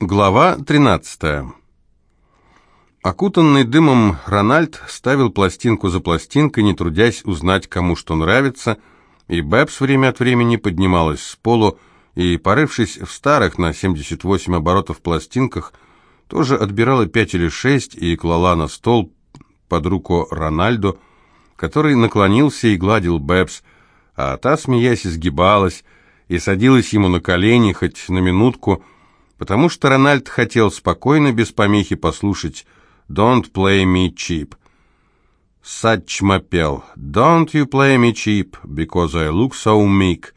Глава 13. Окутанный дымом Рональд ставил пластинку за пластинкой, не трудясь узнать, кому что нравится, и Бэбс время от времени поднималась с полу и, порывшись в старых на 78 оборотов пластинках, тоже отбирала пять или шесть и клала на стол под руку Рональду, который наклонился и гладил Бэбс, а та, смеясь, изгибалась и садилась ему на колени хоть на минутку, потому что Рональд хотел спокойно, без помехи послушать «Don't play me cheap». Сатчма пел «Don't you play me cheap, because I look so meek».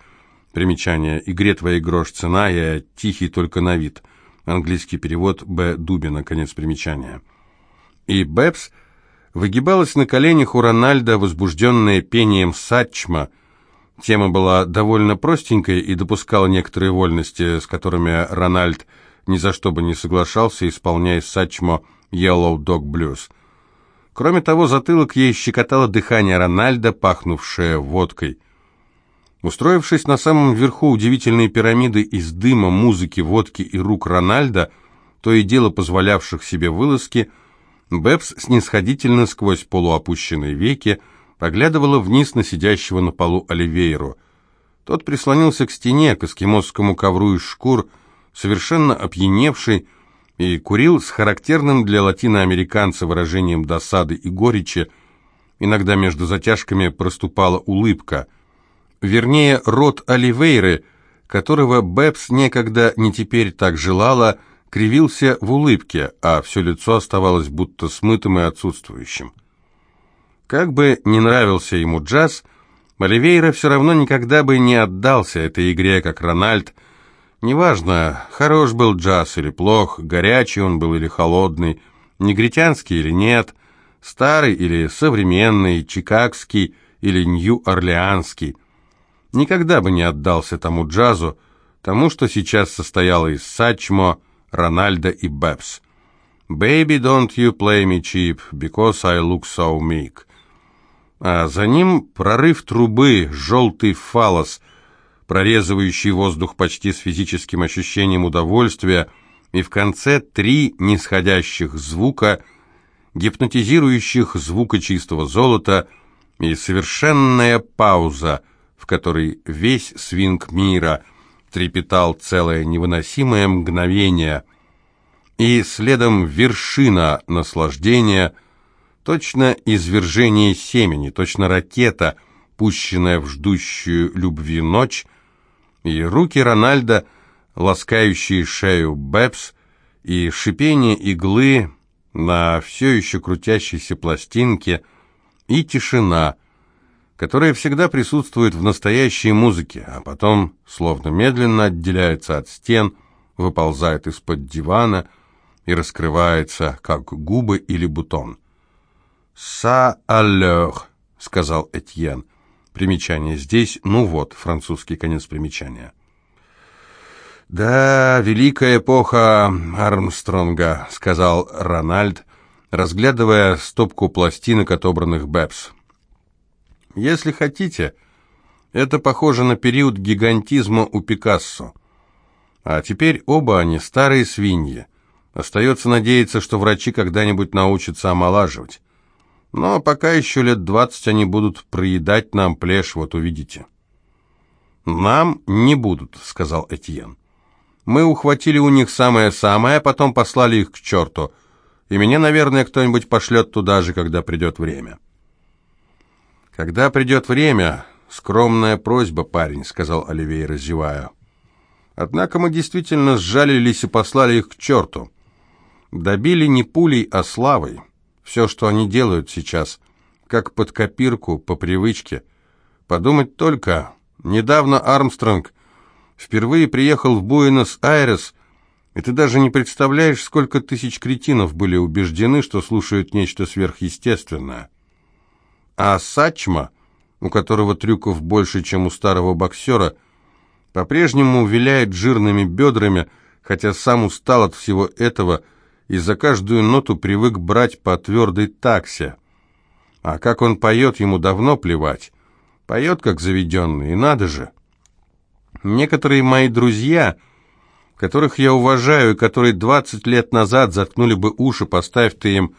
Примечание «Игре твоей грош цена, я тихий только на вид». Английский перевод Б. Дубина, конец примечания. И Бэбс выгибалась на коленях у Рональда, возбужденная пением Сатчма – Тема была довольно простенькая и допускала некоторые вольности, с которыми Рональд ни за что бы не соглашался, исполняя Сачмо «Yellow Dog Blues». Кроме того, затылок ей щекотало дыхание Рональда, пахнувшее водкой. Устроившись на самом верху удивительной пирамиды из дыма, музыки, водки и рук Рональда, то и дело позволявших себе вылазки, Бэбс снисходительно сквозь полуопущенные веки поглядывала вниз на сидящего на полу Оливейру. Тот прислонился к стене, к эскимосскому ковру из шкур, совершенно опьяневший, и курил с характерным для латиноамериканца выражением досады и горечи. Иногда между затяжками проступала улыбка. Вернее, рот Оливейры, которого Бэбс некогда не теперь так желала, кривился в улыбке, а все лицо оставалось будто смытым и отсутствующим. Как бы не нравился ему джаз, Оливейра все равно никогда бы не отдался этой игре, как Рональд. Неважно, хорош был джаз или плох, горячий он был или холодный, негритянский или нет, старый или современный, чикагский или нью-орлеанский. Никогда бы не отдался тому джазу, тому, что сейчас состояло из Сачмо, Рональда и Бэбс. «Baby, don't you play me cheap, because I look so meek» а за ним прорыв трубы, желтый фалос, прорезывающий воздух почти с физическим ощущением удовольствия, и в конце три нисходящих звука, гипнотизирующих звука чистого золота, и совершенная пауза, в которой весь свинг мира трепетал целое невыносимое мгновение, и следом вершина наслаждения — Точно извержение семени, точно ракета, пущенная в ждущую любви ночь, и руки Рональда, ласкающие шею Бэбс, и шипение иглы на все еще крутящейся пластинке, и тишина, которая всегда присутствует в настоящей музыке, а потом, словно медленно отделяется от стен, выползает из-под дивана и раскрывается, как губы или бутон. «Са аллер», — сказал Этьен. Примечание здесь, ну вот, французский конец примечания. «Да, великая эпоха Армстронга», — сказал Рональд, разглядывая стопку пластинок, отобранных Бэбс. «Если хотите, это похоже на период гигантизма у Пикассо. А теперь оба они старые свиньи. Остается надеяться, что врачи когда-нибудь научатся омолаживать. Но пока еще лет двадцать они будут проедать нам плешь, вот увидите». «Нам не будут», — сказал Этьен. «Мы ухватили у них самое-самое, а потом послали их к черту. И меня, наверное, кто-нибудь пошлет туда же, когда придет время». «Когда придет время, скромная просьба, парень», — сказал Оливей, разевая. «Однако мы действительно сжалились и послали их к черту. Добили не пулей, а славой». Все, что они делают сейчас, как под копирку, по привычке. Подумать только, недавно Армстронг впервые приехал в Буэнос-Айрес, и ты даже не представляешь, сколько тысяч кретинов были убеждены, что слушают нечто сверхъестественное. А Сачма, у которого трюков больше, чем у старого боксера, по-прежнему виляет жирными бедрами, хотя сам устал от всего этого – и за каждую ноту привык брать по твердой таксе. А как он поет, ему давно плевать. Поет, как заведенный, и надо же. Некоторые мои друзья, которых я уважаю и которые двадцать лет назад заткнули бы уши, поставь ты им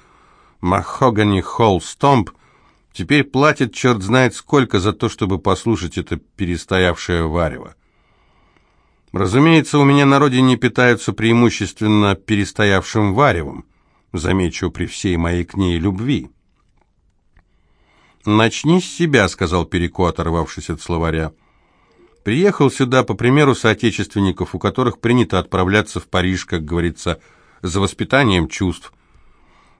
«Махогани Холл Стомп», теперь платят черт знает сколько за то, чтобы послушать это перестоявшее варево. Разумеется, у меня на родине питаются преимущественно перестоявшим варевом, замечу при всей моей к ней любви. «Начни с себя», — сказал Переко, оторвавшись от словаря. «Приехал сюда по примеру соотечественников, у которых принято отправляться в Париж, как говорится, за воспитанием чувств.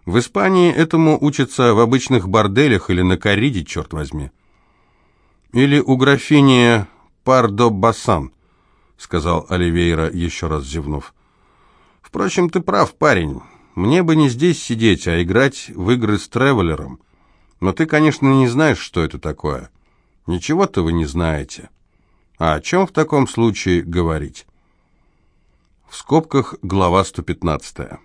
В Испании этому учатся в обычных борделях или на корриде, черт возьми. Или у графини Пардо Бассан», — сказал Оливейра, еще раз зевнув. «Впрочем, ты прав, парень. Мне бы не здесь сидеть, а играть в игры с тревелером». Но ты, конечно, не знаешь, что это такое. Ничего-то вы не знаете. А о чем в таком случае говорить? В скобках глава 115.